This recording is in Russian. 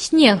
снег.